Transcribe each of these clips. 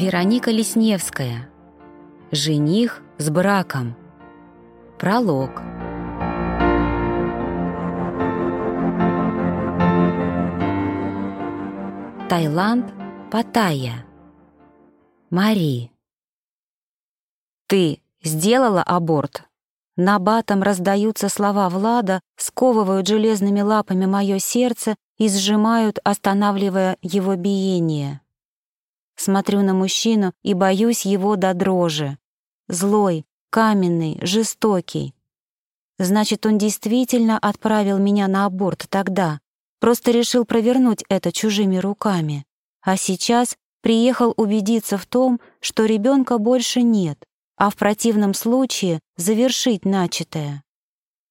Вероника Лесневская. Жених с браком. Пролог. Таиланд, Паттайя. Мари. «Ты сделала аборт?» На батом раздаются слова Влада, сковывают железными лапами мое сердце и сжимают, останавливая его биение. Смотрю на мужчину и боюсь его до дрожи. Злой, каменный, жестокий. Значит, он действительно отправил меня на аборт тогда, просто решил провернуть это чужими руками. А сейчас приехал убедиться в том, что ребенка больше нет, а в противном случае завершить начатое.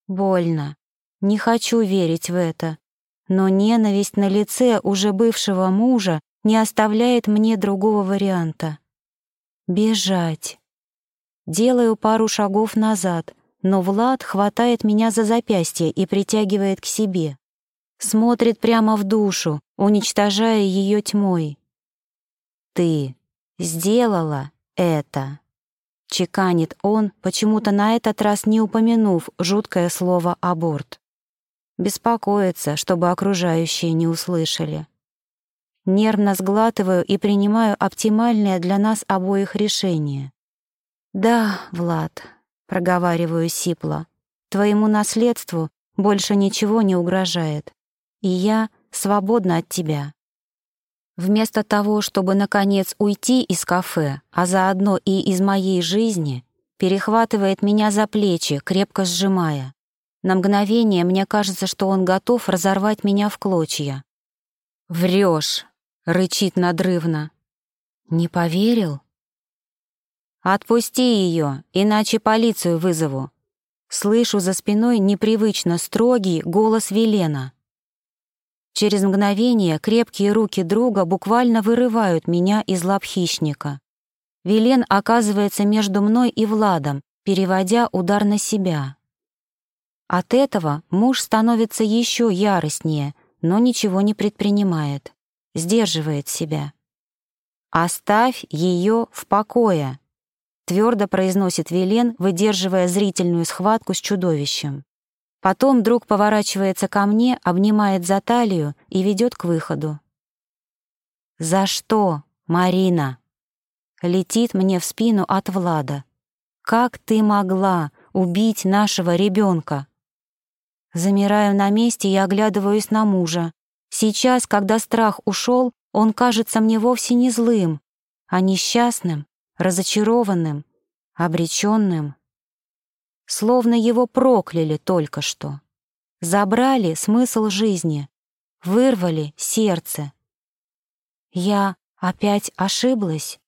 Больно. Не хочу верить в это. Но ненависть на лице уже бывшего мужа не оставляет мне другого варианта. Бежать. Делаю пару шагов назад, но Влад хватает меня за запястье и притягивает к себе. Смотрит прямо в душу, уничтожая ее тьмой. «Ты сделала это!» Чеканит он, почему-то на этот раз не упомянув жуткое слово «аборт». Беспокоится, чтобы окружающие не услышали. Нервно сглатываю и принимаю оптимальное для нас обоих решение. «Да, Влад», — проговариваю сипло, «твоему наследству больше ничего не угрожает, и я свободна от тебя». Вместо того, чтобы, наконец, уйти из кафе, а заодно и из моей жизни, перехватывает меня за плечи, крепко сжимая. На мгновение мне кажется, что он готов разорвать меня в клочья. «Врешь!» рычит надрывно. «Не поверил?» «Отпусти ее, иначе полицию вызову». Слышу за спиной непривычно строгий голос Велена. Через мгновение крепкие руки друга буквально вырывают меня из лап хищника. Велен оказывается между мной и Владом, переводя удар на себя. От этого муж становится еще яростнее, но ничего не предпринимает сдерживает себя. «Оставь ее в покое», — твердо произносит Велен, выдерживая зрительную схватку с чудовищем. Потом друг поворачивается ко мне, обнимает за талию и ведет к выходу. «За что, Марина?» Летит мне в спину от Влада. «Как ты могла убить нашего ребенка?» Замираю на месте и оглядываюсь на мужа. Сейчас, когда страх ушел, он кажется мне вовсе не злым, а несчастным, разочарованным, обреченным. Словно его прокляли только что. Забрали смысл жизни, вырвали сердце. Я опять ошиблась?